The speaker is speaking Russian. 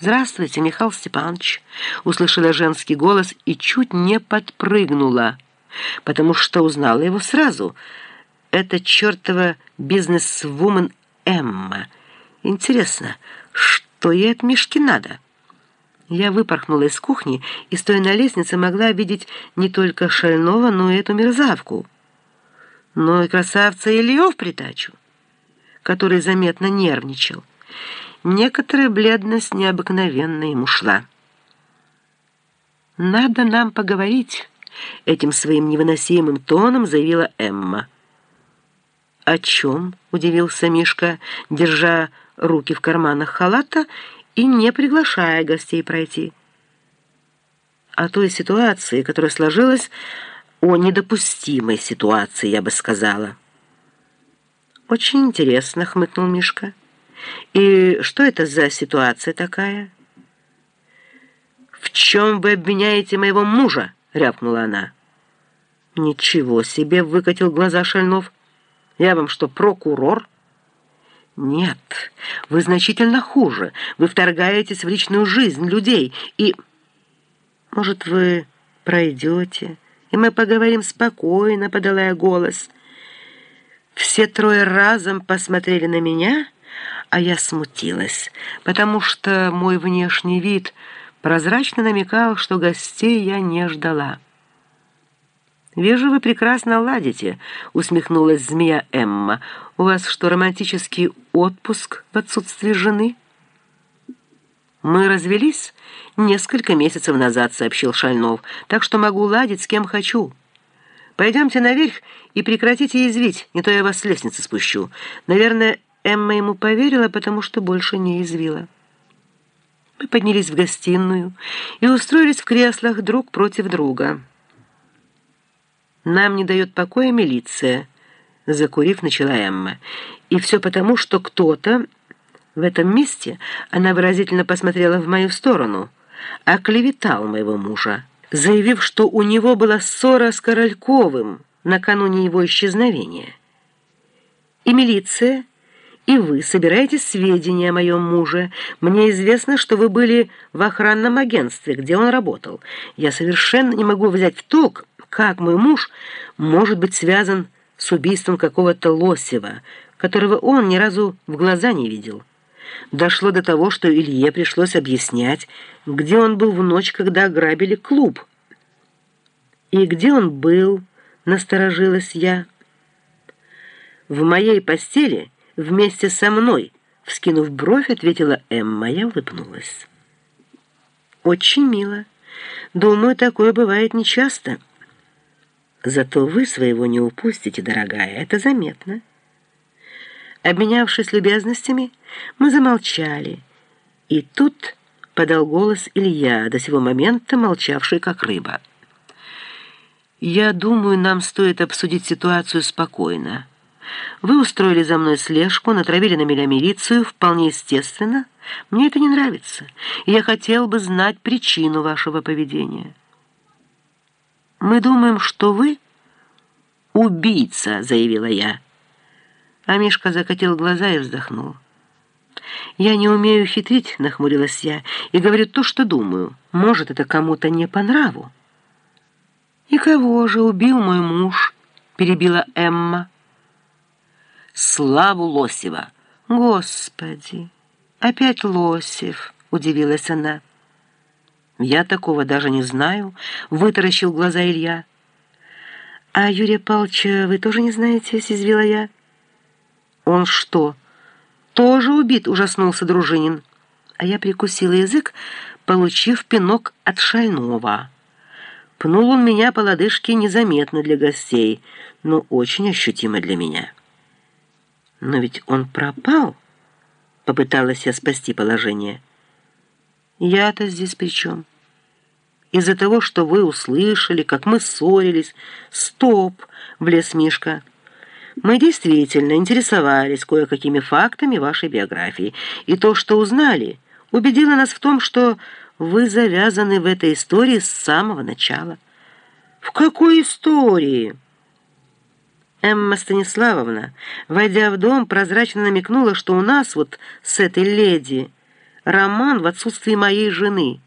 «Здравствуйте, Михаил Степанович!» Услышала женский голос и чуть не подпрыгнула, потому что узнала его сразу. Это чертова бизнес-вумен Эмма. Интересно, что ей от Мишки надо?» Я выпорхнула из кухни и, стоя на лестнице, могла видеть не только Шального, но и эту мерзавку. Но и красавца Ильё в притачу, который заметно нервничал. Некоторая бледность необыкновенно ему шла. «Надо нам поговорить», — этим своим невыносимым тоном заявила Эмма. «О чем?» — удивился Мишка, держа руки в карманах халата и не приглашая гостей пройти. «О той ситуации, которая сложилась, о недопустимой ситуации, я бы сказала». «Очень интересно», — хмыкнул Мишка. «И что это за ситуация такая?» «В чем вы обвиняете моего мужа?» — рявкнула она. «Ничего себе!» — выкатил глаза Шальнов. «Я вам что, прокурор?» «Нет, вы значительно хуже. Вы вторгаетесь в личную жизнь людей и...» «Может, вы пройдете, и мы поговорим спокойно», — подала я голос. Все трое разом посмотрели на меня, а я смутилась, потому что мой внешний вид прозрачно намекал, что гостей я не ждала. «Вижу, вы прекрасно ладите», — усмехнулась змея Эмма. «У вас что, романтический отпуск в отсутствии жены?» «Мы развелись несколько месяцев назад», — сообщил Шальнов, «так что могу ладить с кем хочу. Пойдемте наверх и прекратите язвить, не то я вас с лестницы спущу». Наверное, Эмма ему поверила, потому что больше не язвила. Мы поднялись в гостиную и устроились в креслах друг против друга. «Нам не дает покоя милиция», — закурив, начала Эмма. «И все потому, что кто-то в этом месте, она выразительно посмотрела в мою сторону, оклеветал моего мужа, заявив, что у него была ссора с Корольковым накануне его исчезновения. И милиция, и вы собираете сведения о моем муже. Мне известно, что вы были в охранном агентстве, где он работал. Я совершенно не могу взять в толк, как мой муж может быть связан с убийством какого-то Лосева, которого он ни разу в глаза не видел. Дошло до того, что Илье пришлось объяснять, где он был в ночь, когда ограбили клуб. «И где он был?» — насторожилась я. «В моей постели вместе со мной», — вскинув бровь, ответила Эмма. Я улыбнулась. «Очень мило. Думаю, такое бывает нечасто». Зато вы своего не упустите, дорогая, это заметно. Обменявшись любезностями, мы замолчали. И тут подал голос Илья, до сего момента молчавший как рыба. «Я думаю, нам стоит обсудить ситуацию спокойно. Вы устроили за мной слежку, натравили на меня милицию, вполне естественно. Мне это не нравится, и я хотел бы знать причину вашего поведения». «Мы думаем, что вы убийца», — заявила я. А Мишка закатил глаза и вздохнул. «Я не умею хитрить», — нахмурилась я, «и говорю то, что думаю. Может, это кому-то не по нраву». «И кого же убил мой муж?» — перебила Эмма. «Славу Лосева!» «Господи! Опять Лосев!» — удивилась она. «Я такого даже не знаю», — вытаращил глаза Илья. «А Юрия Павловича вы тоже не знаете?» — съязвила я. «Он что, тоже убит?» — ужаснулся Дружинин. А я прикусила язык, получив пинок от шального. Пнул он меня по лодыжке незаметно для гостей, но очень ощутимо для меня. «Но ведь он пропал?» — попыталась я спасти положение. Я-то здесь при чем? Из-за того, что вы услышали, как мы ссорились. Стоп, влез Мишка. Мы действительно интересовались кое-какими фактами вашей биографии. И то, что узнали, убедило нас в том, что вы завязаны в этой истории с самого начала. В какой истории? Эмма Станиславовна, войдя в дом, прозрачно намекнула, что у нас вот с этой леди роман в отсутствии моей жены.